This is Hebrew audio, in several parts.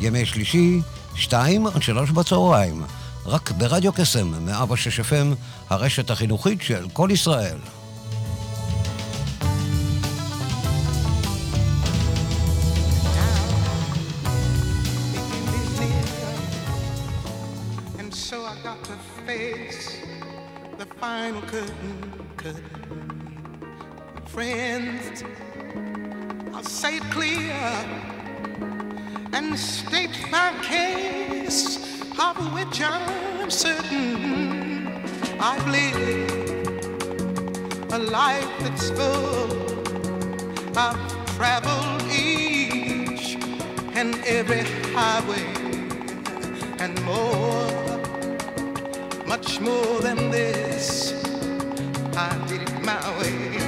ימי שלישי, שתיים עד שלוש בצהריים. רק ברדיו קסם, 106 FM, הרשת החינוכית של כל ישראל. Friends, I'll say it clear and state my case, of which I'm certain I've lived a life that's full. I've traveled each and every highway and more much more than this. I did it my way.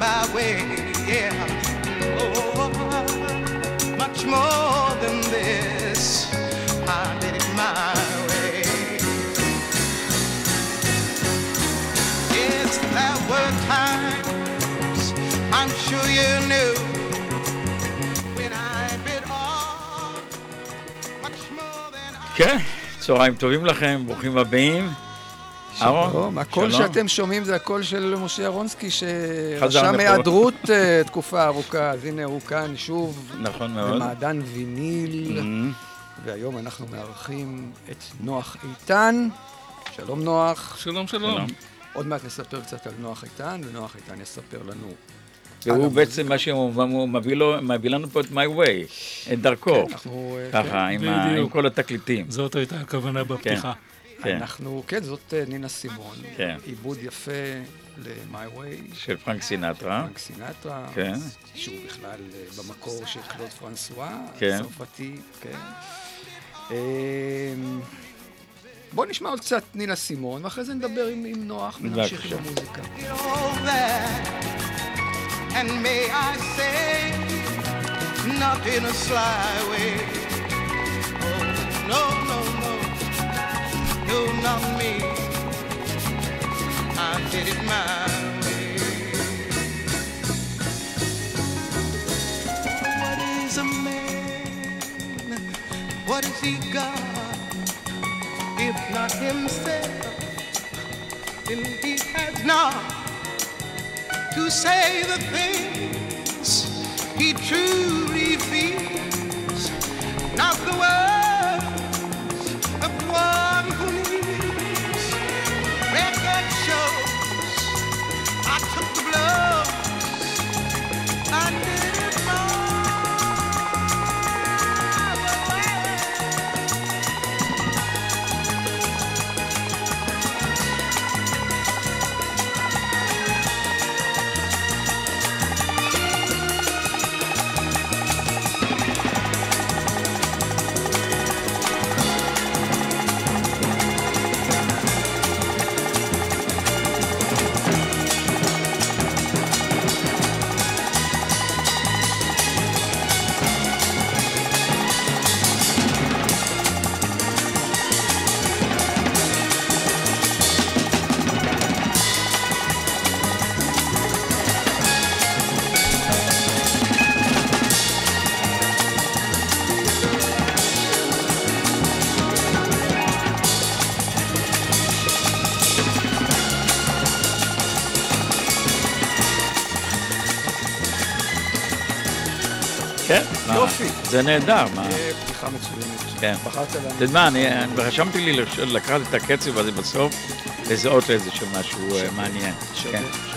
the byway. Yeah, oh, much more than this, I did it my way. Yes, there were times I'm sure you knew. כן, צהריים טובים לכם, ברוכים הבאים. שלום, הקול שאתם שומעים זה הקול של משה ירונסקי, שרשם היעדרות אה, תקופה ארוכה, אז הנה הוא כאן שוב. נכון מאוד. במעדן ויניל, mm-hmm. והיום אנחנו מארחים את נוח איתן. שלום נוח. שלום, שלום. עוד מעט נספר קצת על נוח איתן, ונוח איתן יספר לנו והוא בעצם מה שהוא מביא, לו, מביא לנו פה את My Way, את דרכו. כן, אנחנו... ככה, כן, עם, ה, עם כל התקליטים. זאת הייתה הכוונה בפתיחה. כן. כן. אנחנו, כן, זאת אה, נינה סימון. כן. עיבוד יפה ל-My Way. של פרנק סינטרה. פרנק סינטרה. כן. שהוא בכלל אה, במקור של קלוד פרנסואה. כן. צרפתי, כן. אמ, בוא נשמע עוד קצת נינה סימון, ואחרי זה נדבר עם, עם נוח ונמשיך עם המוזיקה. And may I say, not in a sly way. Oh, no, no, no, no, not me. I did it my way. What is a man? What has he got? If not himself, then he has not to say the things he truly feels, not the words יופי. זה נהדר, מה? אה, פתיחה מצוינת. כן. בחרת לנו. אתה יודע מה, אני רשמתי לי לקחת את הקצב הזה בסוף, לזהות איזשהו משהו אה, מעניין.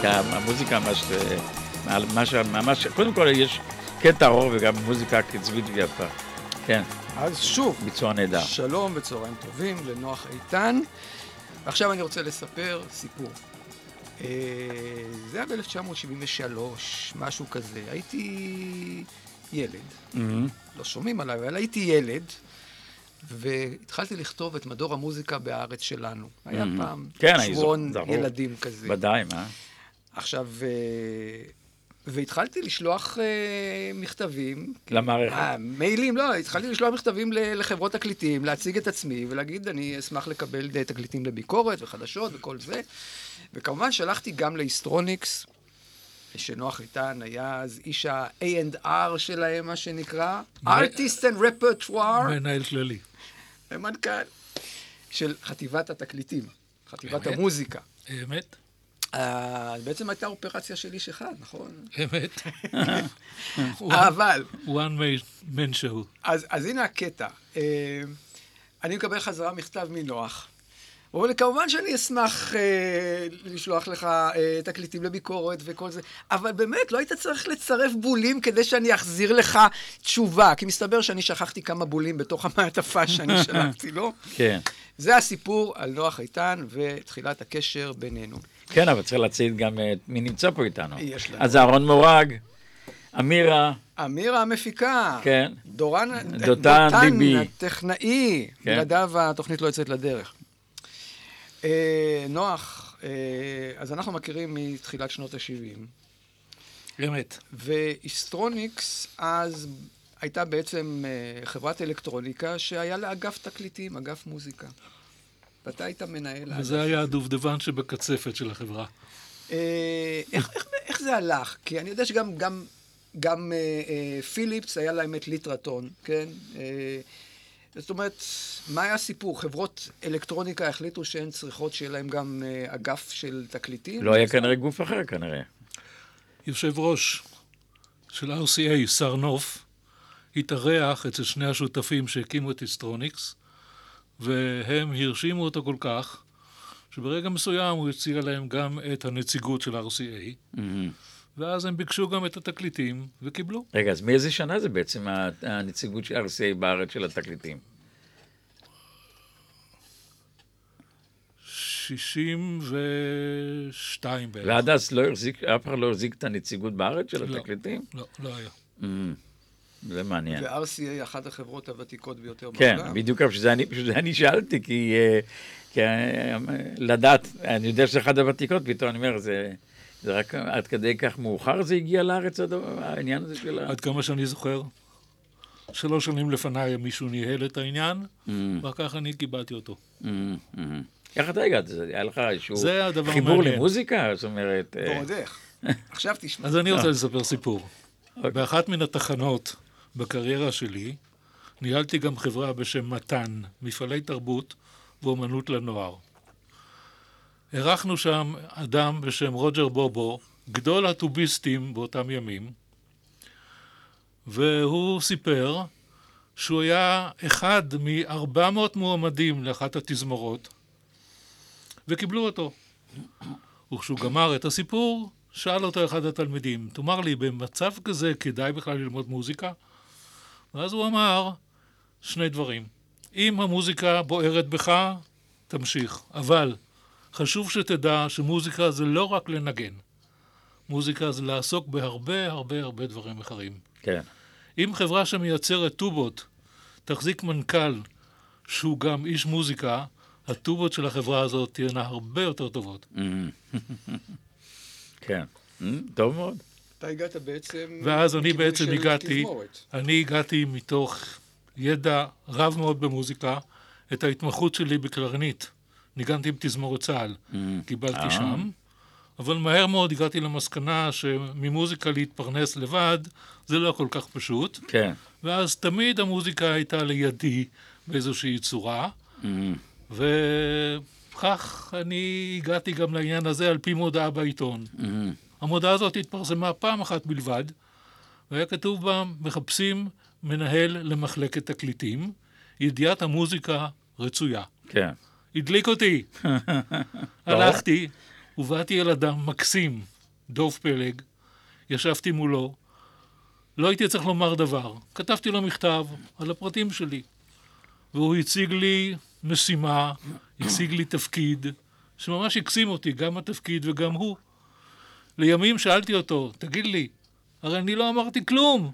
כן, המוזיקה ממש, אה, מעל- ממש, ממש, קודם כל יש קטע ארוך וגם מוזיקה קצבית ויפה. כן, אז שוב, ביצוע נהדר. שלום וצהריים טובים לנוח איתן. ועכשיו אני רוצה לספר סיפור. זה היה ב-1973, משהו כזה. הייתי ילד, מהמם. לא שומעים עליי, אבל הייתי ילד, והתחלתי לכתוב את מדור המוזיקה בארץ שלנו. היה Mhm. פעם כן, שבועון ילדים כזה. ודאי, מה? עכשיו, אה, והתחלתי לשלוח אה, מכתבים. למערכת. אה, מיילים, לא, התחלתי לשלוח מכתבים לחברות תקליטים, להציג את עצמי ולהגיד, אני אשמח לקבל תקליטים לביקורת וחדשות וכל זה. וכמובן שלחתי גם להיסטרוניקס, שנוח איתן היה אז איש ה-A&R שלהם, מה שנקרא, Artist and Repertoire, מנהל כללי. מנכ"ל, של חטיבת התקליטים, חטיבת? המוזיקה. אמת? בעצם הייתה אופרציה של איש אחד, נכון? אמת. אבל, one man- show. אז, אז הנה הקטע. אה, אני מקבל חזרה מכתב מנוח. הוא אומר לי, כמובן שאני אשמח אה, לשלוח לך אה, תקליטים לביקורת וכל זה, אבל באמת, לא היית צריך לצרף בולים כדי שאני אחזיר לך תשובה, כי מסתבר שאני שכחתי כמה בולים בתוך המעטפה שאני שלחתי לו. כן. זה הסיפור על נוח איתן ותחילת הקשר בינינו. כן, אבל צריך להציג גם את מי נמצא פה איתנו. יש לנו. אז אהרון מורג, אמירה, אמירה המפיקה. כן. דורן, דותן ביבי. הטכנאי. כן. בלעדיו התוכנית לא יוצאת לדרך. אה, נוח, אה, אז אנחנו מכירים מתחילת שנות ה-70, אמת. והיסטרוניקס אז הייתה בעצם אה, חברת אלקטרוניקה שהיה לה אגף תקליטים, אגף מוזיקה. ואתה היית מנהל וזה היה. הדובדבן שבקצפת של החברה. איך, איך, איך זה הלך? כי אני יודע שגם גם, גם אה, אה, פיליפס היה להם את ליטרטון, כן? אה, זאת אומרת, מה היה הסיפור? חברות אלקטרוניקה החליטו שהן צריכות שיהיה להם גם אה, אגף של תקליטים? לא היה כנראה גוף אחר כנראה. יושב ראש של RCA, שר נוף, התארח אצל שני השותפים שהקימו את היסטרוניקס, והם הרשימו אותו כל כך, שברגע מסוים הוא הציע להם גם את הנציגות של RCA, מהמם. ואז הם ביקשו גם את התקליטים, וקיבלו. רגע, אז מאיזה שנה זה בעצם הנציגות של RCA בארץ של התקליטים? 62 בערך. ועד אז לא החזיק, אף אחד לא החזיק את הנציגות בארץ של לא. התקליטים? לא, לא היה. מהמם. זה מעניין. ו-RCA אחת החברות הוותיקות ביותר כן, בעולם. בדיוק בשביל זה אני- אני שאלתי, כי אה, כי, אה, לדעת, אני יודע שזה אחד הוותיקות, פתאום אני אומר, זה זה רק עד כדי כך מאוחר זה הגיע לארץ, העניין הזה של ה... עד כמה שאני זוכר, שלוש שנים לפניי מישהו ניהל את העניין, מהמם, ואחר כך אני קיבלתי אותו. מהמם, מהמם. איך אתה הגעת? זה היה לך איזשהו זה הדבר חיבור. למוזיקה? זאת אומרת... אה, ועוד איך. עכשיו תשמע. אז אני רוצה לספר סיפור. אוקיי. באחת מן התחנות בקריירה שלי, ניהלתי גם חברה בשם מתן, מפעלי תרבות ואומנות לנוער. אירחנו שם אדם בשם רוג'ר בובו, גדול הטוביסטים באותם ימים, והוא סיפר שהוא היה אחד מ-400 מועמדים לאחת התזמורות, וקיבלו אותו. וכשהוא גמר את הסיפור, שאל אותו אחד התלמידים, תאמר לי, במצב כזה כדאי בכלל ללמוד מוזיקה? ואז הוא אמר שני דברים. אם המוזיקה בוערת בך, תמשיך. אבל חשוב שתדע שמוזיקה זה לא רק לנגן. מוזיקה זה לעסוק בהרבה הרבה הרבה דברים אחרים. כן. אם חברה שמייצרת טובות תחזיק מנכ"ל שהוא גם איש מוזיקה, הטובות של החברה הזאת תהיינה הרבה יותר טובות. מהמם. כן. מהמם, טוב מאוד. אתה הגעת בעצם... ואז אני בעצם הגעתי, תזמורת. אני הגעתי מתוך ידע רב מאוד במוזיקה, את ההתמחות שלי בקלרנית. ניגנתי עם תזמורת צה"ל, קיבלתי אה. שם, אבל מהר מאוד הגעתי למסקנה שממוזיקה להתפרנס לבד זה לא כל כך פשוט, כן. ואז תמיד המוזיקה הייתה לידי באיזושהי צורה, מהמם. וכך אני הגעתי גם לעניין הזה על פי מודעה בעיתון. מהמם. המודעה הזאת התפרסמה פעם אחת בלבד, והיה כתוב בה, מחפשים מנהל למחלקת תקליטים, ידיעת המוזיקה רצויה. כן. הדליק אותי. הלכתי, ובאתי אל אדם מקסים, דוב פלג, ישבתי מולו, לא הייתי צריך לומר דבר. כתבתי לו מכתב על הפרטים שלי, והוא הציג לי משימה, הציג לי תפקיד, שממש הקסים אותי, גם התפקיד וגם הוא. לימים שאלתי אותו, תגיד לי, הרי אני לא אמרתי כלום,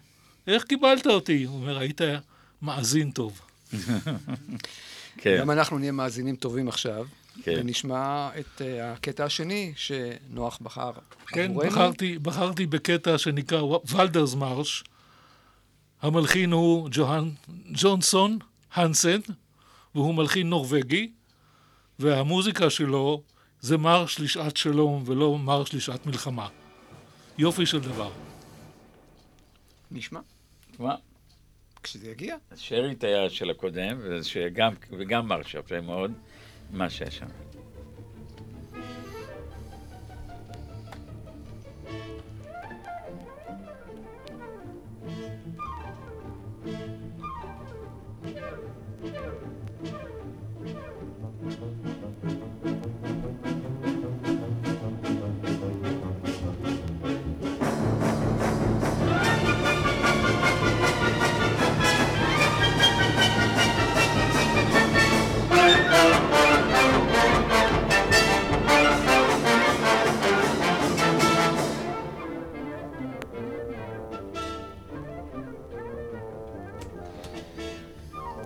איך קיבלת אותי? הוא אומר, היית מאזין טוב. כן. גם אנחנו נהיה מאזינים טובים עכשיו, כן. ונשמע את אה, הקטע השני שנוח בחר כן. בחרתי, בחרתי בקטע שנקרא ולדרס מרש. המלחין הוא ג'והן, ג'ונסון הנסן, והוא מלחין נורבגי, והמוזיקה שלו זה מרש לשעת שלום ולא מרש לשעת מלחמה. יופי של דבר. נשמע, מה? כשזה יגיע. שארית היה של הקודם, וגם מרש יפה מאוד, מה שהיה שם.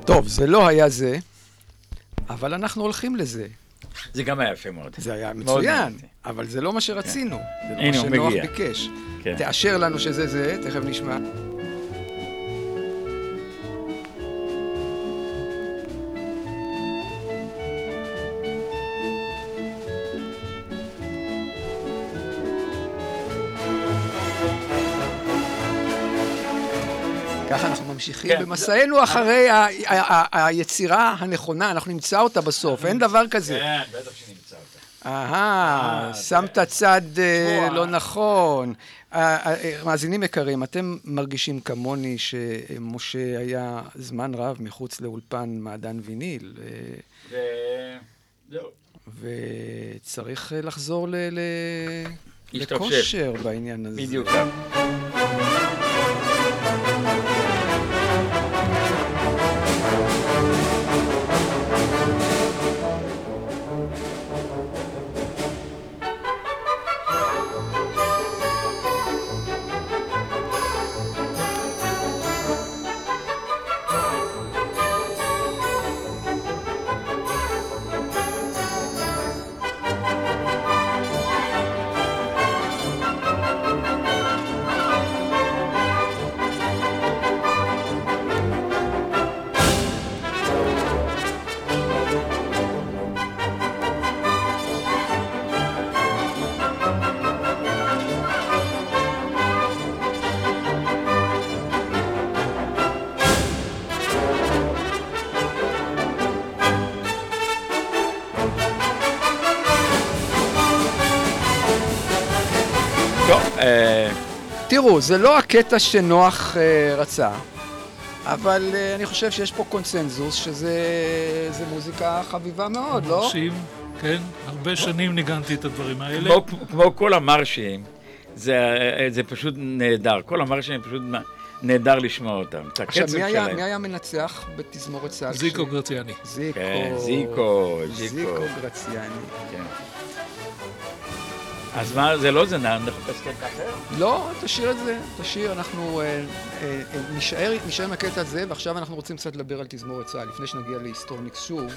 טוב, זה לא היה זה, אבל אנחנו הולכים לזה. זה גם היה יפה מאוד. זה היה מצוין. אבל זה לא מה שרצינו. זה לא מה שנוח. ביקש. כן. תאשר לנו שזה זה, תכף נשמע. ממשיכים כן. במסענו אחרי ה- ה- היצירה הנכונה, אנחנו נמצא אותה בסוף, אין דבר כזה. כן, בטח שנמצא אותה. אהה, אה, שמת צד אה, לא אה. נכון. מאזינים יקרים, אתם מרגישים כמוני שמשה היה זמן רב מחוץ לאולפן מעדן ויניל, אה, וזהו. וצריך אה, לחזור. לכושר בעניין הזה. בדיוק תראו, זה לא הקטע שנוח אה, רצה, אבל אה, אני חושב שיש פה קונצנזוס שזה זה מוזיקה חביבה מאוד, לא? מרשים, כן, הרבה שנים ניגנתי את הדברים האלה. כמו, כמו כל המרשים, זה, זה פשוט נהדר. כל המרשים פשוט נהדר לשמוע אותם. את עכשיו, הקצב מי היה. מי היה מנצח בתזמורת צה"ל? זיקו גרציאני. זיקו. כן, זיקו, זיקו. זיקו גרציאני. כן. אז מה, זה לא זה, נחפש קטע אחר? לא, תשאיר את זה, תשאיר, אנחנו אה, אה, אה, נישאר עם הקטע הזה, ועכשיו אנחנו רוצים קצת לדבר על תזמורת צה"ל, לפני שנגיע להיסטורניקס שוב.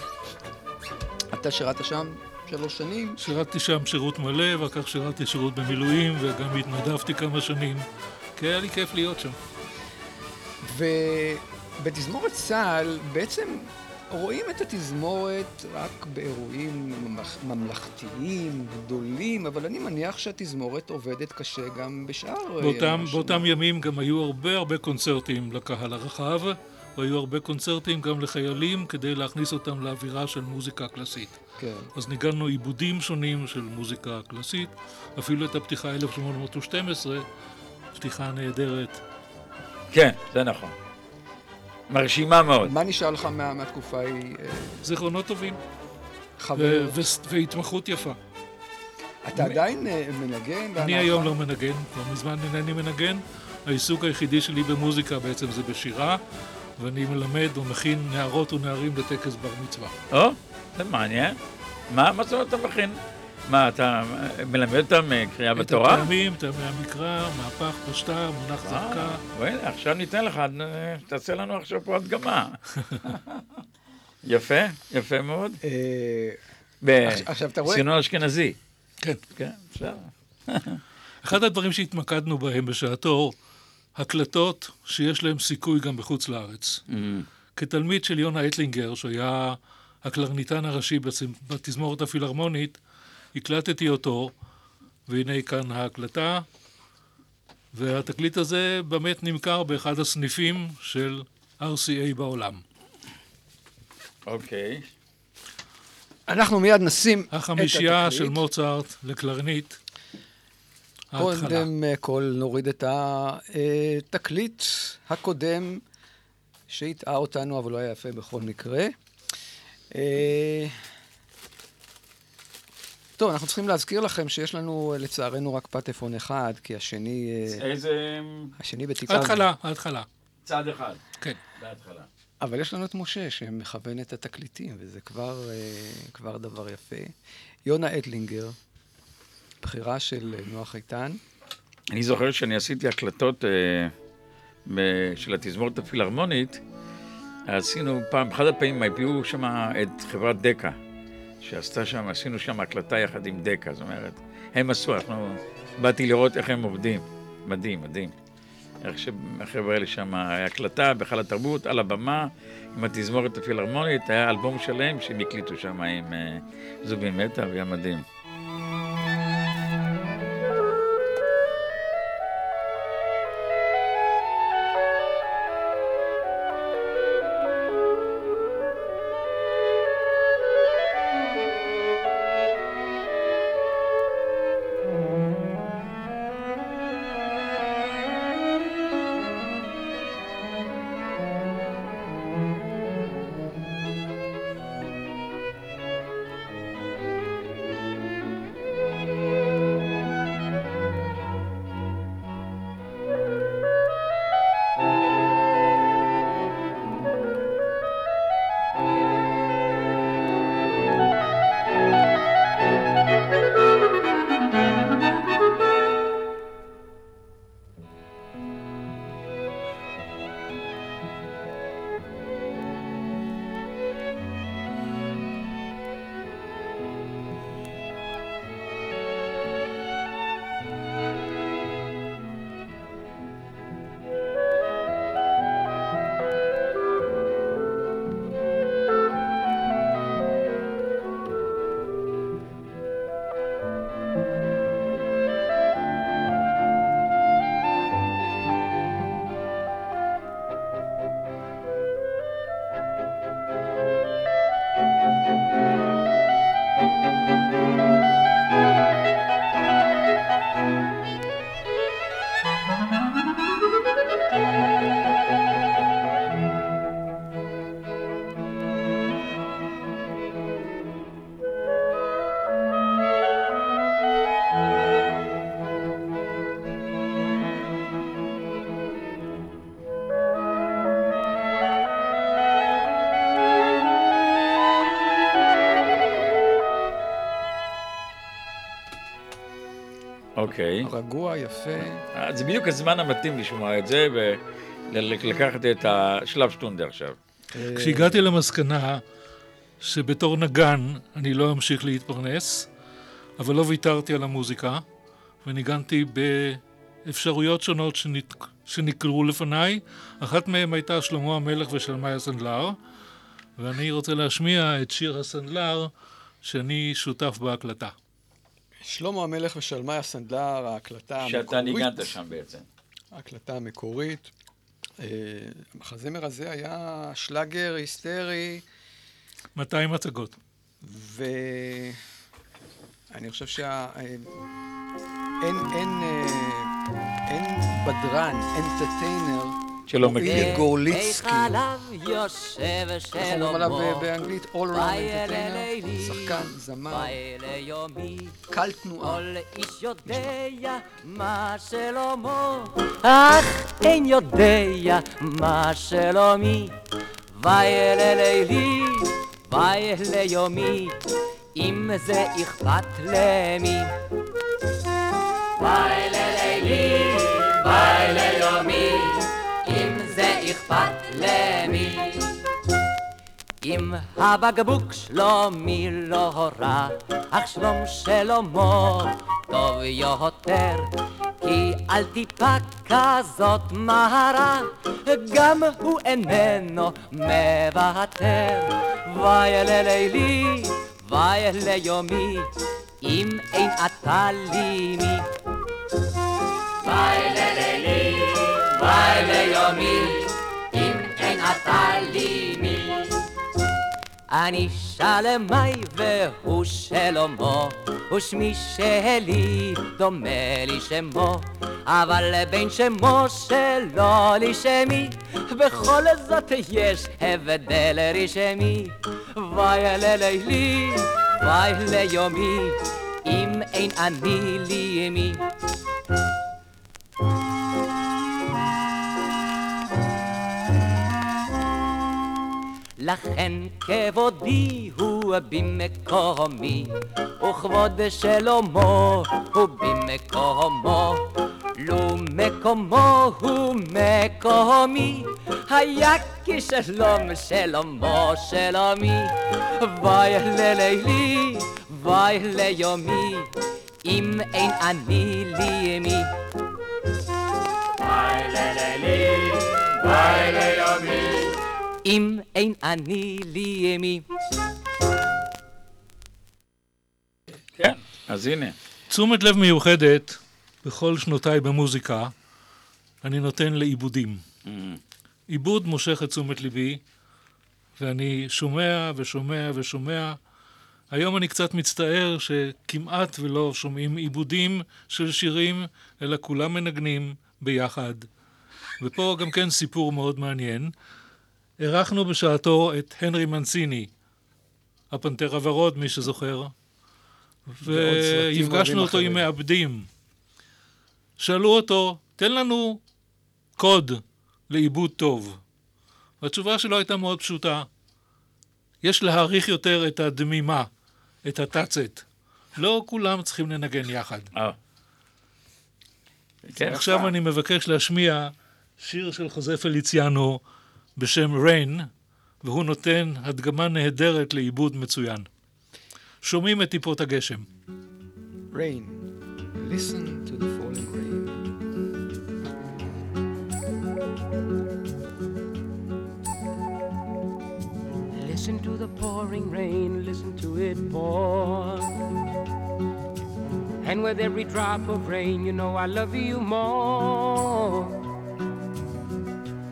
אתה שירת שם שלוש שנים, שירתתי שם שירות מלא, ואחר כך שירתתי שירות במילואים, וגם התנדבתי כמה שנים. כי היה לי כיף להיות שם. ובתזמורת צה"ל בעצם רואים את התזמורת רק באירועים ממלכ- ממלכתיים, גדולים, אבל אני מניח שהתזמורת עובדת קשה גם בשאר... אה, באותם. באותם ימים גם היו הרבה הרבה קונצרטים לקהל הרחב, והיו הרבה קונצרטים גם לחיילים כדי להכניס אותם לאווירה של מוזיקה קלאסית. כן. אז ניגנו עיבודים שונים של מוזיקה קלאסית, אפילו את הפתיחה 1812, פתיחה נהדרת כן, זה נכון. מרשימה מאוד. מה נשאר לך מה, מהתקופה ההיא? אה, זיכרונות טובים, חבר, ו- ו- והתמחות יפה. אתה עדיין אה, מנגן? אני? היום לא מנגן, כבר מזמן אינני מנגן. העיסוק היחידי שלי במוזיקה בעצם זה בשירה, ואני מלמד ומכין נערות ונערים לטקס בר מצווה. או, זה מעניין. מה, מה זאת אומרת אתה מכין? מה, אתה מלמד אותם אה, קריאה את בתורה? הטעמים, טעמי המקרא, מהפך פשטה, מונח זרקה. אה, והנה, עכשיו ניתן לך, אה, תעשה לנו עכשיו פה הדגמה. יפה, יפה מאוד. עכשיו, אתה רואה- בסגנון אשכנזי. כן. כן, בסדר. אחד הדברים שהתמקדנו בהם בשעתו, הקלטות שיש להם סיכוי גם בחוץ לארץ. כתלמיד של יונה אטלינגר, שהיה הקלרניתן הראשי בתזמורת הפילהרמונית, הקלטתי אותו, והנה כאן ההקלטה, והתקליט הזה באמת נמכר באחד הסניפים של RCA בעולם. אוקיי. אנחנו מיד נשים את החמישייה. של מוצרט לקלרנית. קודם אה, כל נוריד את התקליט הקודם שהטעה אותנו, אבל הוא היה יפה בכל מקרה. טוב, אנחנו צריכים להזכיר לכם שיש לנו אה, לצערנו רק פטפון אחד, כי השני, אה, איזה השני בטיפה... ההתחלה, ההתחלה. צעד אחד. כן. בהתחלה. אבל יש לנו את משה שמכוון את התקליטים, וזה כבר, אה, כבר דבר יפה. יונה אטלינגר, בחירה של נוח איתן. אני זוכר שאני עשיתי הקלטות אה, של התזמורת הפילהרמונית, עשינו פעם, אחד הפעמים הביאו שם את חברת דקה, שעשתה שם, עשינו שם הקלטה יחד עם דקה, זאת אומרת, הם עשו, אנחנו, באתי לראות איך הם עובדים, מדהים, מדהים. איך שהחבר'ה האלה שם, הקלטה בהיכל התרבות, על הבמה, עם התזמורת הפילהרמונית, היה אלבום שלם שהם הקליטו שם עם אה, זובין מטה, והיה מדהים. רגוע, יפה. אז זה בדיוק הזמן המתאים לשמוע את זה ולקחת את השלב שטונדה עכשיו. כשהגעתי למסקנה שבתור נגן אני לא אמשיך להתפרנס, אבל לא ויתרתי על המוזיקה, וניגנתי באפשרויות שונות. שנקראו לפניי. אחת מהן הייתה שלמה המלך ושלמאי הסנדלר, ואני רוצה להשמיע את שיר הסנדלר שאני שותף בהקלטה. שלמה המלך ושלמאי הסנדלר, ההקלטה המקורית. שאתה ניגנת שם בעצם. ההקלטה המקורית. אה, המחזמר הזה היה שלאגר היסטרי, 200 הצגות. ואני חושב שה... אה, אין, אין, אה, אין בדרן, אנטרטיינר, שלא מכיר. גורליצקי. יושב איך אומרים עליו שלמה. באנגלית? All Around Entertainer, שחקן, זמר, קל תנועה. כל איש יודע מה שלמה, אך אין יודע מה שלומי. ואלה לילי, ואלה יומי, אם זה אכפת למי. ואלה לילי, ואלה יומי, אכפת למי. אם הבקבוק שלומי לא רע, אך שלום שלמה טוב יותר. כי על טיפה כזאת מהרה, גם הוא איננו מוותר. ואלה לילי, ואלה יומי, אם אין אתה לי מי. ואלה לילי, ואלה יומי, לי מי. אני שלמי והוא שלמה, ושמי שלי דומה לי שמו, אבל בין שמו שלו לי שמי, בכל זאת יש הבדל רשמי. ואלה לילי, ואלה יומי, אם אין אני לי מי. לכן כבודי הוא במקומי, וכבוד שלמה הוא במקומו. לו מקומו הוא מקומי, היה כשלום שלמה שלומי. ואי ללילי, ואי ליומי, אם אין אני לי מי. ואי ללילי, ואי ליומי. אם אין אני לי מי. כן, אז הנה. תשומת לב מיוחדת בכל שנותיי במוזיקה, אני נותן לעיבודים. עיבוד מושך את תשומת ליבי, ואני שומע ושומע ושומע. היום אני קצת מצטער שכמעט ולא שומעים עיבודים של שירים, אלא כולם מנגנים ביחד. ופה גם כן סיפור מאוד מעניין. אירחנו בשעתו את הנרי מנסיני, הפנתר הוורוד, מי שזוכר, והפגשנו אותו עם אחרים. מעבדים. שאלו אותו, תן לנו קוד לעיבוד טוב. והתשובה שלו הייתה מאוד פשוטה. יש להעריך יותר את הדמימה, את הטאצט. לא כולם צריכים לנגן יחד. אה. עכשיו אני מבקש להשמיע שיר של חוזה פליציאנו בשם ריין, והוא נותן הדגמה נהדרת לעיבוד מצוין. שומעים את טיפות הגשם. Rain. Listen to the falling rain. Listen to the pouring rain, listen to it pour. And with every drop of rain, you know I love you more.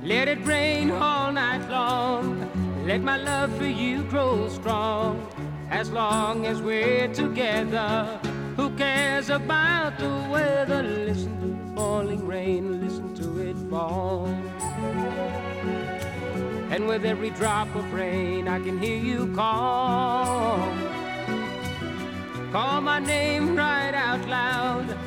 Let it rain all night long. Let my love for you grow strong. As long as we're together, who cares about the weather? Listen to the falling rain, listen to it fall. And with every drop of rain, I can hear you call. Call my name right out loud.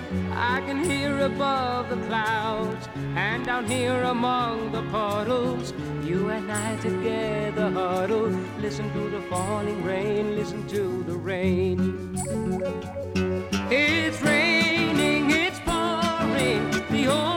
I can hear above the clouds and down here among the puddles. You and I together huddle. Listen to the falling rain, listen to the rain. It's raining, it's pouring. The old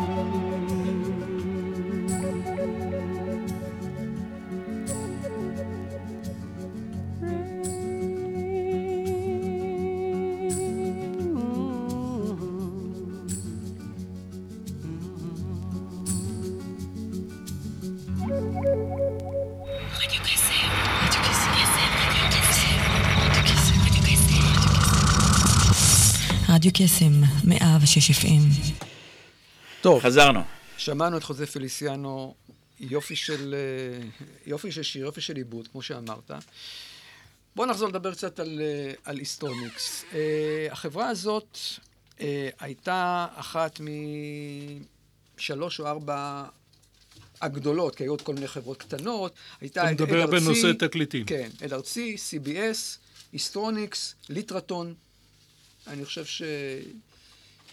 רדיו קסם, 106 FM. טוב, חזרנו. שמענו את חוזה פליסיאנו, יופי של, אה, יופי של שיר, יופי של עיבוד, כמו שאמרת. בואו נחזור לדבר קצת על, אה, על היסטוניקס. אה, החברה הזאת הייתה אחת משלוש או ארבע הגדולות, כי היו עוד כל מיני חברות קטנות. הייתה אתה מדבר בנושא תקליטים. כן, עד ארצי, CBS, היסטרוניקס, ליטרטון. אני חושב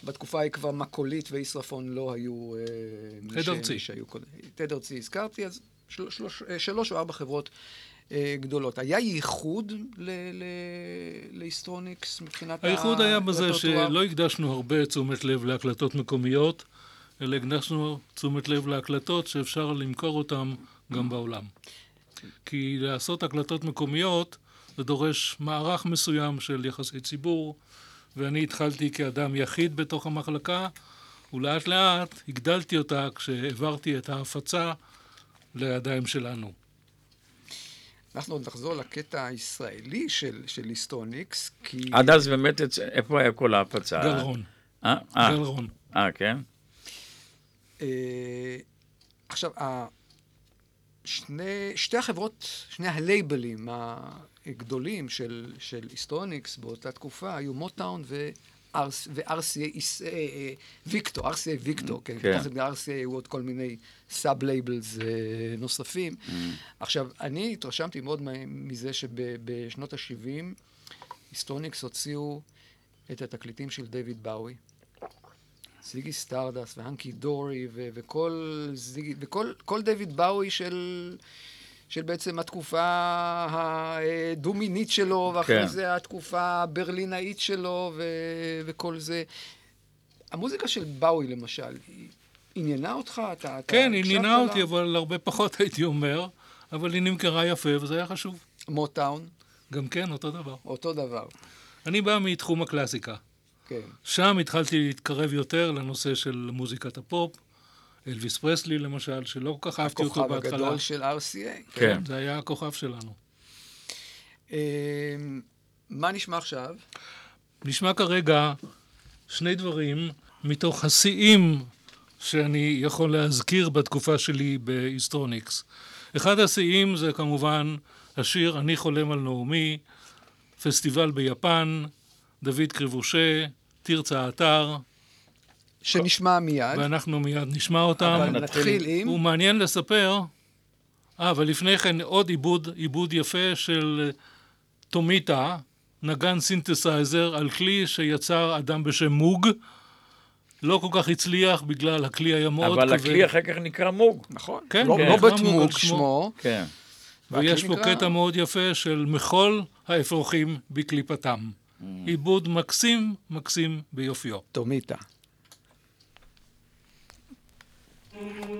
שבתקופה ההיא כבר מקולית וישרפון לא היו... תד ארצי. תד ארצי הזכרתי, אז של, שלוש, שלוש או ארבע חברות אה, גדולות. היה ייחוד להיסטרוניקס מבחינת הייחוד היה בזה שלא הקדשנו הרבה תשומת לב להקלטות מקומיות, אלא הקדשנו תשומת לב להקלטות שאפשר למכור אותן גם בעולם. כי לעשות הקלטות מקומיות זה דורש מערך מסוים של יחסי ציבור, ואני התחלתי כאדם יחיד בתוך המחלקה, ולאט לאט הגדלתי אותה כשהעברתי את ההפצה לידיים שלנו. אנחנו עוד נחזור לקטע הישראלי של, של היסטוניקס, כי... עד אז באמת, איפה היה כל ההפצה? גלרון. אה? אה. גלרון. אה, כן? אה, עכשיו, שני, שתי החברות, שני הלייבלים הגדולים של, של איסטרוניקס באותה תקופה היו מוטאון ו-RCA ויקטור, RCA ויקטור, כן, כן. תחת RCA היו עוד כל מיני sub labels נוספים. Mm. עכשיו, אני התרשמתי מאוד מזה שבשנות ה-70 איסטרוניקס הוציאו את התקליטים של דיוויד באוי. Ziggy Stardust ו Hunky Dory ו- וכל, דיוויד באוי של, של בעצם התקופה הדומיננטית שלו, ואחרי כן. זה התקופה הברלינאית שלו ו- וכל זה. המוזיקה של באוי למשל, היא עניינה אותך? אתה, כן, אתה היא הקשבת עניינה? אותי, אבל הרבה פחות הייתי אומר, אבל היא נמכרה יפה וזה היה חשוב. מוטאון, גם כן, אותו דבר. אותו דבר, אני בא מתחום הקלאסיקה. כן. שם התחלתי להתקרב יותר לנושא של מוזיקת הפופ. אלוויס פרסלי למשל, שלא כל כך אהבתי אותו הכוכב בהתחלה. הגדול של RCA. כן. זה היה הכוכב שלנו. אמ, מה נשמע עכשיו? נשמע כרגע שני דברים מתוך השיאים שאני יכול להזכיר בתקופה שלי באיסטרוניקס. אחד השיאים זה כמובן השיר "אני חולם על נעמי", פסטיבל ביפן, דוד קריבושי, תרצה אתר, שנשמע מיד. ואנחנו מיד נשמע אותם. אבל נתחיל עם... ומעניין לספר, אה, ולפני כן עוד עיבוד, עיבוד יפה של טומיטה, נגן סינתסייזר על כלי שיצר אדם בשם מוג. לא כל כך הצליח בגלל הכלי היה מאוד אבל כבד. הכלי אחר כך נקרא מוג. נכון. כן, לא, כן. לא בתמוג מוג שמו. כן. ויש פה נקרא- קטע מאוד יפה של מחול האפרוחים בקליפתם. Mm. עיבוד מקסים, מקסים ביופיו. טומיטה. Mm-hmm.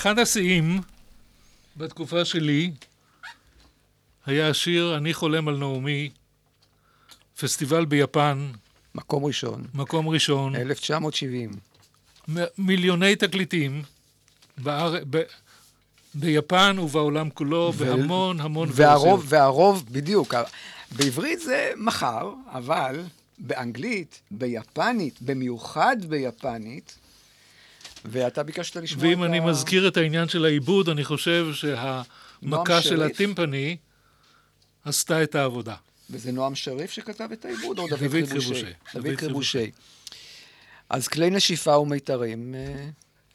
אחד השיאים בתקופה שלי היה השיר "אני חולם על נעמי", פסטיבל ביפן. מקום ראשון. מקום ראשון. 1970. מיליוני תקליטים באר... ב... ביפן ובעולם כולו, ו... בהמון המון והרוב, ורסיות. והרוב, בדיוק. בעברית זה מחר, אבל באנגלית, ביפנית, במיוחד ביפנית, ואתה ביקשת לשמוע ואם את אני מזכיר את העניין של העיבוד, אני חושב שהמכה של הטימפני עשתה את העבודה. וזה נועם שריף שכתב את העיבוד, או דוד, דוד קריבושי? דוד קריבושי. אז כלי נשיפה ומיתרים אה,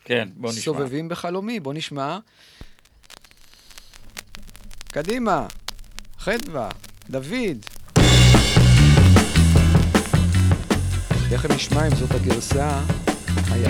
כן, בוא נשמע. סובבים בחלומי, בוא נשמע. קדימה, חדווה, דוד. תכף נשמע אם זאת הגרסה. היה...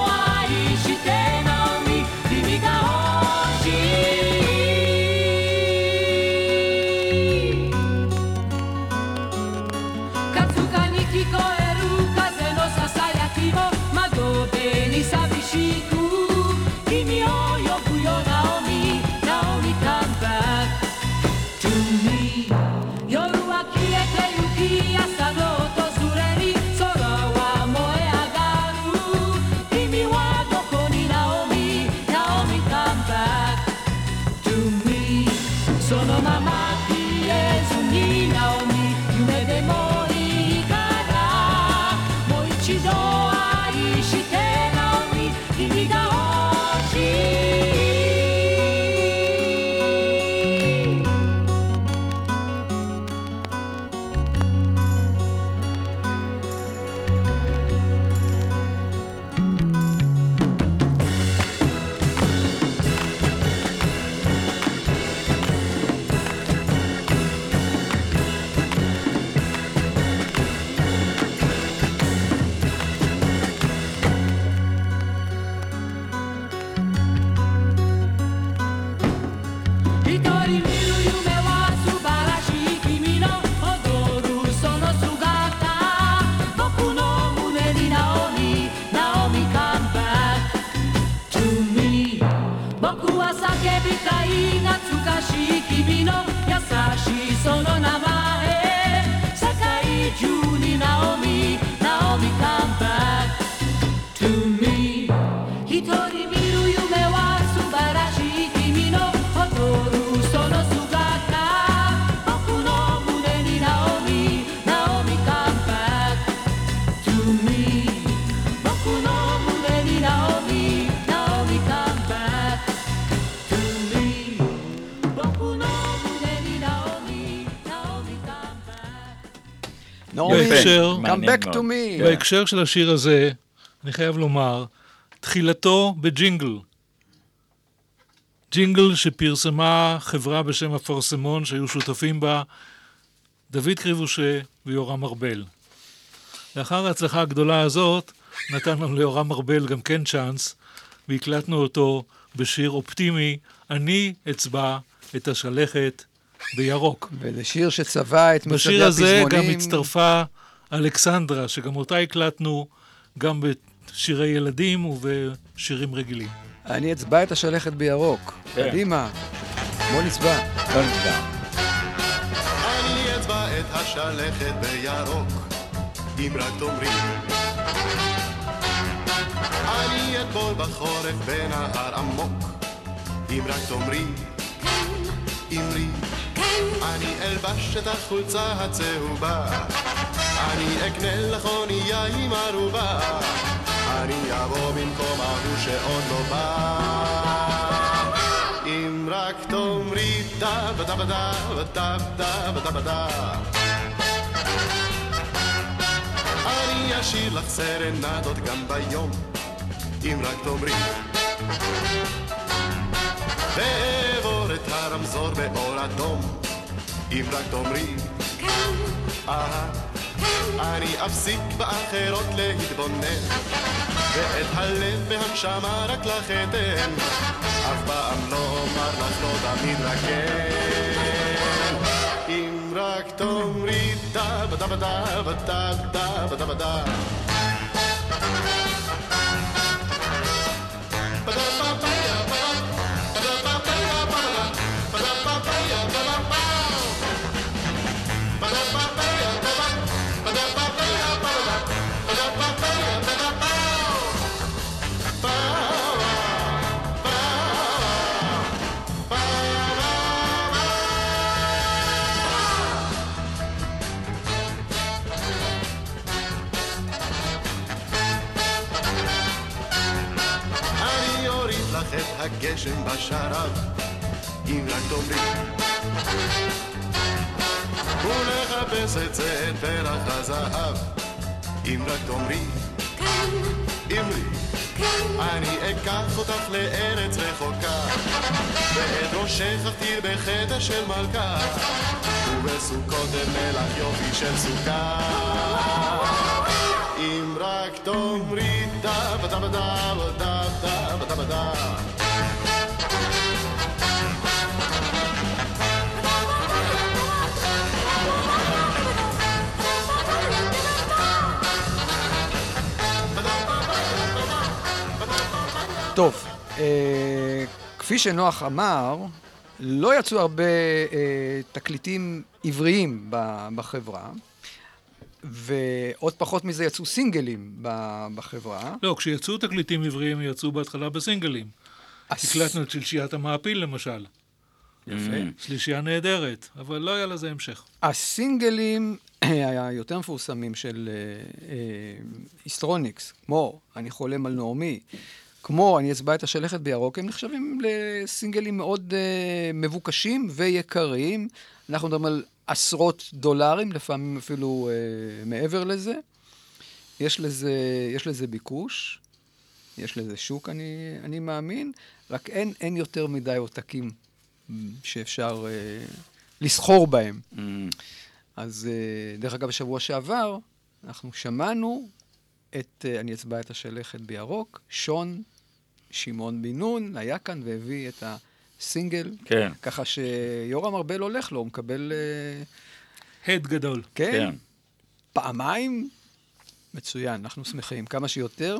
בהקשר, come back to me. כן. בהקשר של השיר הזה, אני חייב לומר, תחילתו בג'ינגל. ג'ינגל שפרסמה חברה בשם אפרסמון, שהיו שותפים בה דוד קריבושה ויורם ארבל. לאחר ההצלחה הגדולה הזאת, נתנו ליורם ארבל גם כן צ'אנס, והקלטנו אותו בשיר אופטימי, אני אצבע את השלכת בירוק. וזה שיר שצבע את מצעדי בשיר הזה גם הפזמונים. הצטרפה אלכסנדרה, שגם אותה הקלטנו גם בשירי ילדים ובשירים רגילים. אני אצבע את השלכת בירוק. כן. קדימה. בוא נצבע. לא נצבע. אני אצבע את השלכת בירוק, אם רק תאמרי. אני אטבול בחורף בנהר עמוק, אם רק תאמרי. אמרי. אני אלבש את החולצה הצהובה, אני אקנה לך אונייה עם ערובה, אני אבוא במקום ההוא שעוד לא בא. אם רק תאמרי דה בדה בדה בדה בדה בדה בדה אני אשאיר לך סרנדות גם ביום אם רק תאמרי. ואעבור את הרמזור באור אדום אם רק תאמרי. אהה אני אפסיק באחרות להתבונן ואת הלב והנשמה רק לך אתן. אף פעם לא אומר לך לא תמיד רק כן אם רק תאמרי דה בדה בדה בדה בדה בדה בדה הגשם בשרב, אם רק תאמרי. ולחפש את זה את פרח הזהב, אם רק תאמרי. אמרי. אני אקח אותך לארץ רחוקה, ואת ראשך אכתיר בחדר של מלכה, ובסוכות אבנה לך יופי של סוכה. אם רק תאמרי דה בדה בדה בדה בדה בדה טוב, אה, כפי שנוח אמר, לא יצאו הרבה אה, תקליטים עבריים ב- בחברה, ועוד פחות מזה יצאו סינגלים ב- בחברה. לא, כשיצאו תקליטים עבריים, יצאו בהתחלה בסינגלים. הס- הקלטנו את שלישיית המעפיל למשל. יפה. שלישייה נהדרת, אבל לא היה לזה המשך. הסינגלים היותר מפורסמים של אה, אה, היסטרוניקס, כמו אני חולם על נעמי, כמו אני אצבע את השלכת בירוק, הם נחשבים לסינגלים מאוד אה, מבוקשים ויקרים. אנחנו מדברים על עשרות דולרים, לפעמים אפילו אה, מעבר לזה. יש לזה, יש לזה ביקוש, יש לזה שוק, אני, אני מאמין, רק אין, אין יותר מדי עותקים שאפשר אה, לסחור בהם. אז אה, דרך אגב, בשבוע שעבר, אנחנו שמענו את אה, אני אצבע את השלכת בירוק, שון שמעון בן נון היה כאן והביא את הסינגל, כן. ככה שיורם ארבל הולך לו, הוא מקבל, אה, הד גדול. כן, כן. פעמיים, מצוין, אנחנו שמחים, כמה שיותר.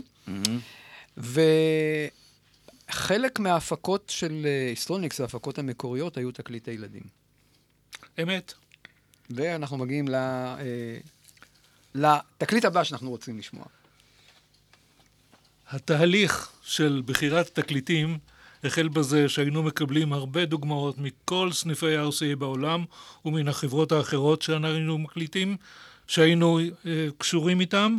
וחלק מההפקות של אה, היסטרוניקס, ההפקות המקוריות, היו תקליטי ילדים. אמת. ואנחנו מגיעים ל, לתקליט הבא שאנחנו רוצים לשמוע. התהליך של בחירת תקליטים החל בזה שהיינו מקבלים הרבה דוגמאות מכל סניפי RCA בעולם ומן החברות האחרות שאנחנו מקליטים, שהיינו אה, קשורים איתם,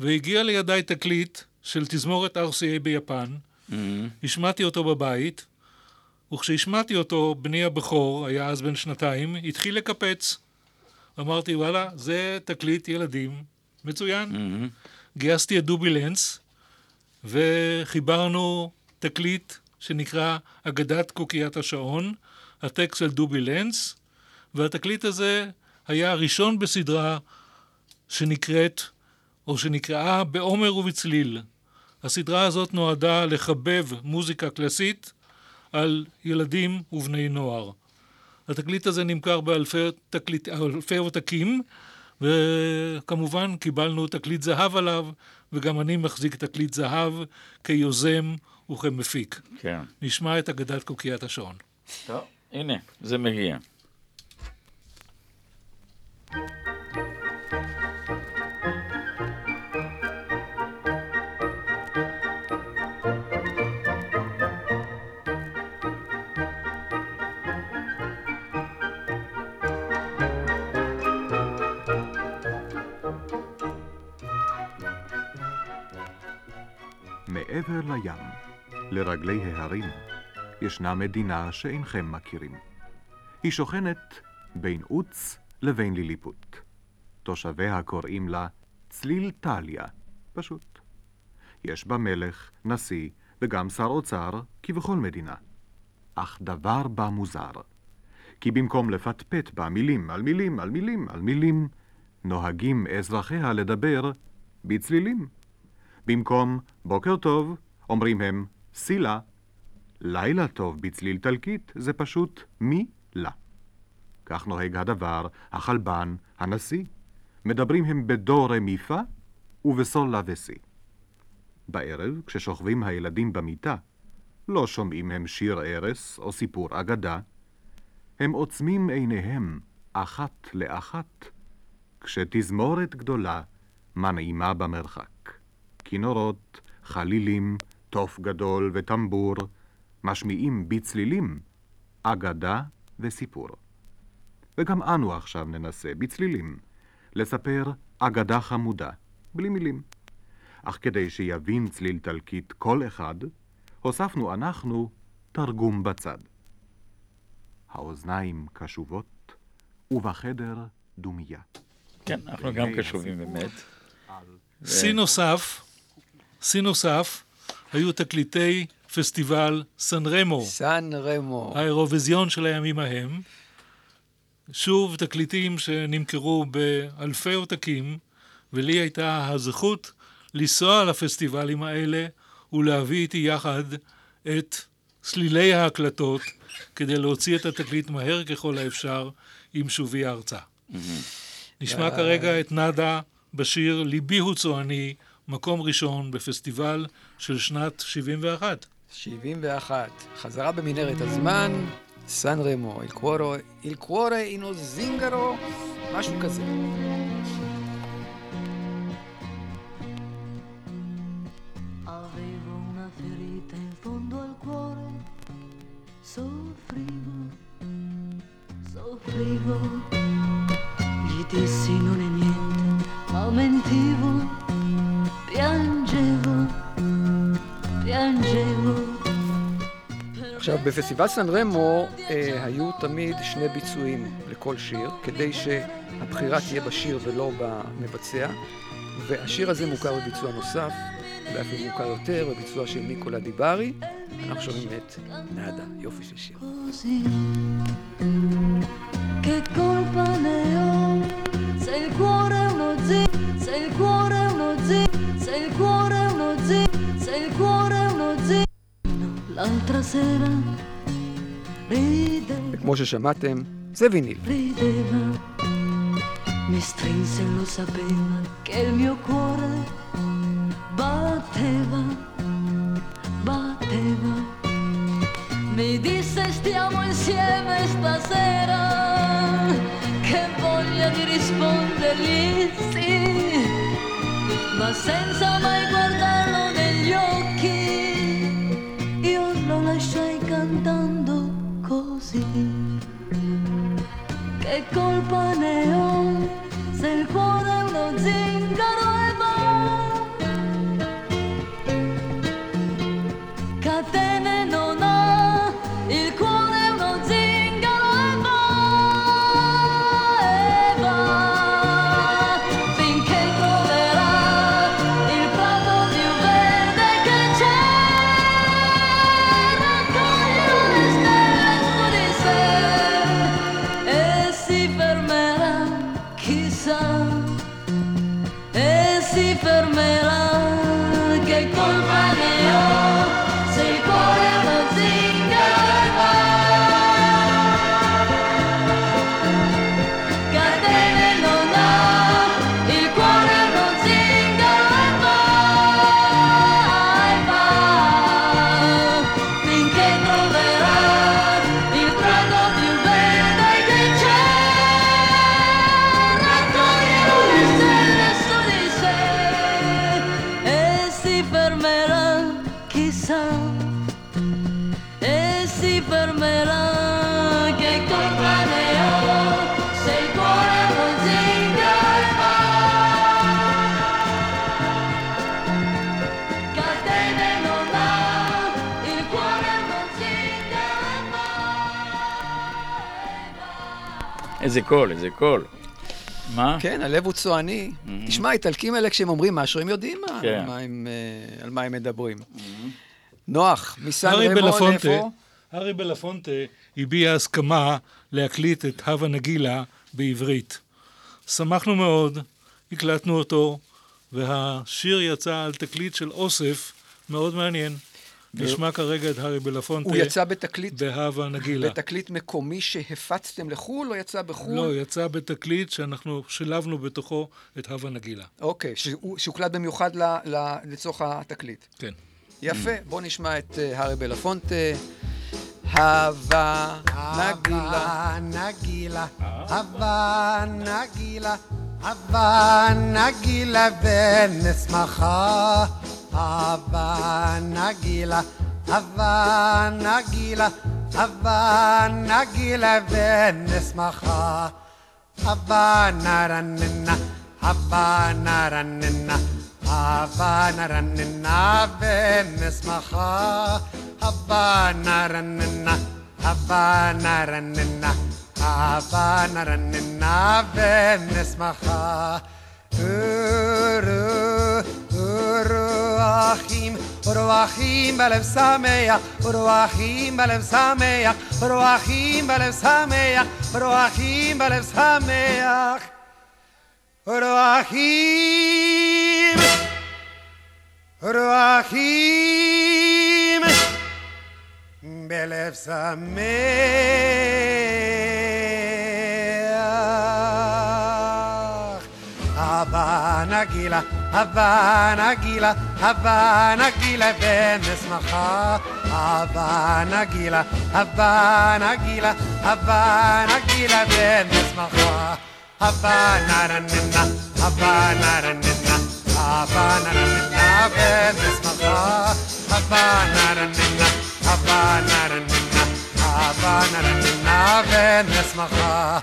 והגיע לידיי תקליט של תזמורת RCA ביפן, השמעתי אותו בבית, וכשהשמעתי אותו, בני הבכור, היה אז בן שנתיים, התחיל לקפץ. אמרתי, וואלה, זה תקליט ילדים מצוין. מהמם. גייסתי את דובי לנץ, וחיברנו תקליט שנקרא אגדת קוקיית השעון, הטקסט של דובי לנץ, והתקליט הזה היה הראשון בסדרה שנקראת, או שנקראה בעומר ובצליל. הסדרה הזאת נועדה לחבב מוזיקה קלאסית על ילדים ובני נוער. התקליט הזה נמכר באלפי תקליט, עותקים, וכמובן קיבלנו תקליט זהב עליו, וגם אני מחזיק תקליט זהב כיוזם וכמפיק. כן. נשמע את אגדת קוקיית השעון. טוב, הנה, זה מגיע. מעבר לים, לרגלי ההרים, ישנה מדינה שאינכם מכירים. היא שוכנת בין עוץ לבין ליליפוט. תושביה קוראים לה צליל טליה, פשוט. יש בה מלך, נשיא וגם שר אוצר, כבכל מדינה. אך דבר בה מוזר. כי במקום לפטפט בה מילים על מילים על מילים על מילים, נוהגים אזרחיה לדבר בצלילים. במקום בוקר טוב, אומרים הם סילה. לילה טוב בצליל תלקית זה פשוט מי לה. כך נוהג הדבר, החלבן, הנשיא. מדברים הם בדו רמי פה ובסול לה וסי. בערב, כששוכבים הילדים במיטה, לא שומעים הם שיר ערש או סיפור אגדה. הם עוצמים עיניהם אחת לאחת, כשתזמורת גדולה מנעימה במרחק. כינורות, חלילים, תוף גדול וטמבור, משמיעים בצלילים אגדה וסיפור. וגם אנו עכשיו ננסה, בצלילים, לספר אגדה חמודה, בלי מילים. אך כדי שיבין צליל תלקית כל אחד, הוספנו אנחנו תרגום בצד. האוזניים קשובות, ובחדר דומייה. כן, אנחנו גם קשובים באמת. שיא נוסף, שיא נוסף, היו תקליטי פסטיבל סן רמו, סן רמו. האירוויזיון של הימים ההם. שוב, תקליטים שנמכרו באלפי עותקים, ולי הייתה הזכות לנסוע לפסטיבלים האלה ולהביא איתי יחד את סלילי ההקלטות כדי להוציא את התקליט מהר ככל האפשר עם שובי ארצה. נשמע כרגע את נאדה בשיר "ליבי הוא צועני", מקום ראשון בפסטיבל של שנת 71. 71. חזרה במנהרת הזמן, סן רמו, אל קוורו, אל קוורה אינו זינגרו, משהו כזה. עכשיו, בפסטיבל סן רמו אה, היו תמיד שני ביצועים לכל שיר, כדי שהבחירה תהיה בשיר ולא במבצע, והשיר הזה מוכר בביצוע נוסף, אולי אפילו מוכר יותר, בביצוע של ניקולה דיברי. אנחנו שומעים את נאדה, יופי של שיר. L'altra sera ride, וכמו ששמעתם, זה ויניל. rideva, mi strinse e lo sapeva che il mio cuore batteva, batteva. Mi disse stiamo insieme stasera, che voglia di rispondergli sì, ma senza mai guardarlo negli occhi, io lo Lasciai cantando così. Che colpa ne ho איזה קול, איזה קול. מה? כן, הלב הוא צועני. תשמע, איטלקים האלה, כשהם אומרים משהו, הם יודעים מה- כן. מה הם, אה, על מה הם מדברים. נוח, מסן בלפונטה, איפה? הארי בלפונטה הביע הסכמה להקליט את הווה נגילה בעברית. שמחנו מאוד, הקלטנו אותו, והשיר יצא על תקליט של אוסף מאוד מעניין. נשמע כרגע את הארי בלפונטה הוא יצא בתקליט, בהווה נגילה. בתקליט מקומי שהפצתם לחו"ל, או יצא בחו"ל? לא, יצא בתקליט שאנחנו שילבנו בתוכו את הווה נגילה. אוקיי, שהוא- שהוקלט במיוחד ל- ל- לצורך התקליט. כן. יפה, בואו נשמע את אה, הארי בלפונטה. הווה נגילה. נגילה, הווה נגילה, הווה נגילה ונשמחה. הווה נגילה, הווה נגילה, הווה נגילה ונשמחה. הווה נרננה, הווה נרננה, הווה נרננה ונשמחה. הווה נרננה, הווה נרננה, הווה נרננה ונשמחה. אורו, אורו אחים, אורו אחים בלב שמח, אורו אחים בלב שמח, אורו אחים בלב שמח, אורו אחים בלב שמח. אורו אחים, אורו אחים בלב שמח. הווה נגילה, הווה נגילה, הווה נגילה ונשמחה. הווה נגילה, הווה נגילה, הווה נגילה ונשמחה. הווה נרננה, הווה נרננה, הווה נרננה ונשמחה. הווה נרננה, הווה נרננה, הווה נרננה ונשמחה.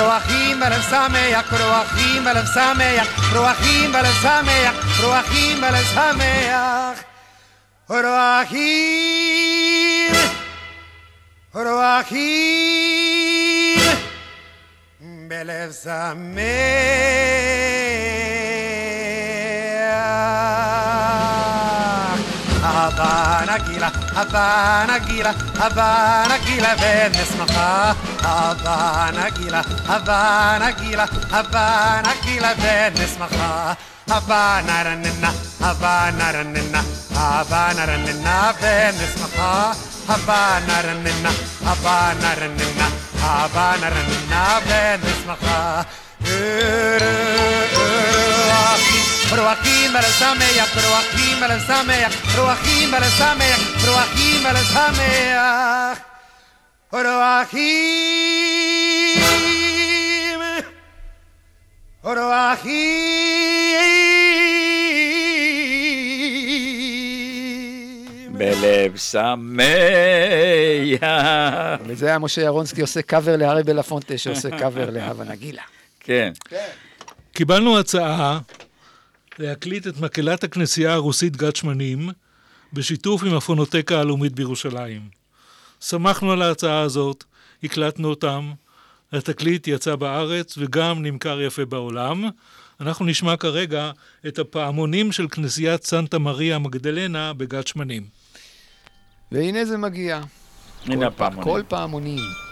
רוחים בלב שמח, רוחים בלב שמח, רוחים בלב שמח, רוחים בלב שמח. רוחים, רוחים בלב שמח. הווה נגילה, הווה נגילה, הווה נגילה ונשמחה. הווה נגילה, הווה נגילה, הווה נגילה ונשמחה. הווה נרננה, הווה נרננה, הווה נרננה ונשמחה. הווה נרננה, הווה נרננה, הווה נרננה ונשמחה. רוחים אל שמח, רוחים אל שמח, רוחים אל שמח, רוחים אל שמח. רוחים, רוחים. בלב שמח. וזה היה משה ירונסקי עושה קאבר להארי בלפונטה, שעושה קאבר להווה נגילה. כן. קיבלנו הצעה להקליט את מקהלת הכנסייה הרוסית גת שמנים בשיתוף עם הפונוטקה הלאומית בירושלים. שמחנו על ההצעה הזאת, הקלטנו אותם, התקליט יצא בארץ וגם נמכר יפה בעולם. אנחנו נשמע כרגע את הפעמונים של כנסיית סנטה מריה מגדלנה בגת שמנים. והנה זה מגיע. הנה כל הפעמונים. כל פעמונים.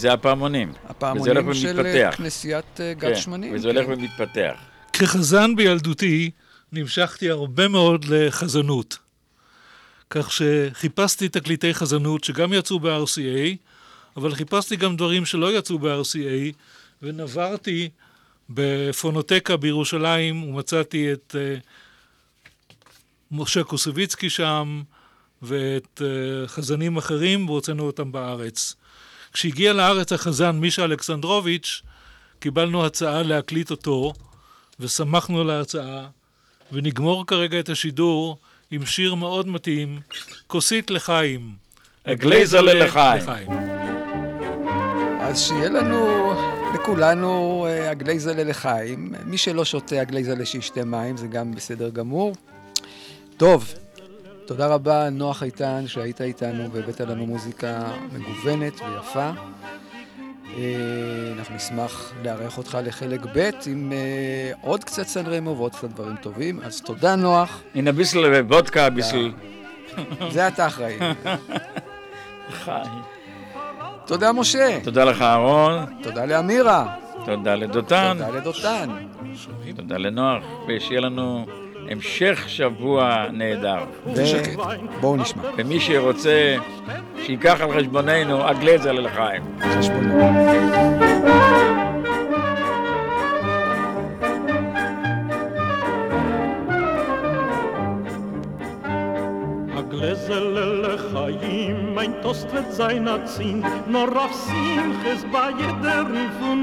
זה הפעמונים. וזה הולך הפעמונים של ומתפתח. כנסיית אה, כן, גת שמנים. וזה הולך כן. ומתפתח. כחזן בילדותי נמשכתי הרבה מאוד לחזנות. כך שחיפשתי תקליטי חזנות שגם יצאו ב-RCA, אבל חיפשתי גם דברים שלא יצאו ב-RCA, ונברתי בפונוטקה בירושלים ומצאתי את uh, משה קוסוביצקי שם ואת uh, חזנים אחרים והוצאנו אותם בארץ. כשהגיע לארץ החזן מישה אלכסנדרוביץ', קיבלנו הצעה להקליט אותו, ושמחנו על ההצעה, ונגמור כרגע את השידור עם שיר מאוד מתאים, כוסית לחיים. הגלייזרלה לחיים. אז שיהיה לנו, לכולנו, אה, הגלייזלה לחיים. מי שלא שותה הגלייזלה שישתה מים, זה גם בסדר גמור. טוב, תודה רבה, נוח איתן, שהיית איתנו והבאת לנו מוזיקה מגוונת ויפה. אה, אנחנו נשמח לארח אותך לחלק ב' עם אה, עוד קצת סן רמו ועוד קצת דברים טובים. אז תודה, נוח. הנה ביסל וודקה, ביסל... זה אתה אחראי. חי. תודה, משה. תודה לך, אהרון. תודה לאמירה. תודה לדותן. תודה לדותן. תודה לנוח, ושיהיה לנו המשך שבוע נהדר. בואו נשמע. ומי שרוצה, שייקח על חשבוננו הגלזר ללחיים. Gläsel לחיים, mein Toast wird sein Azin, nor auf Simches bei jeder von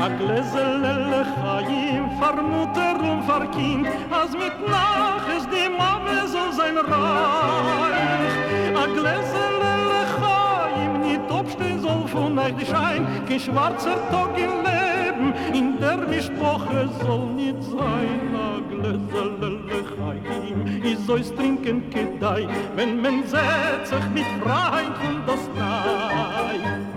A Gläsel לחיים, far Mutter und far Kind, als mit Naches die Mame soll sein reich. A Gläsel לחיים, nicht obstehen soll von euch die Schein, kein schwarzer Tag im Leben, in der Mischproche soll nicht sein. A Gläsel לחיים, ich soll's trinken כדאי, wenn man setzt sich mit Freund und das Nein.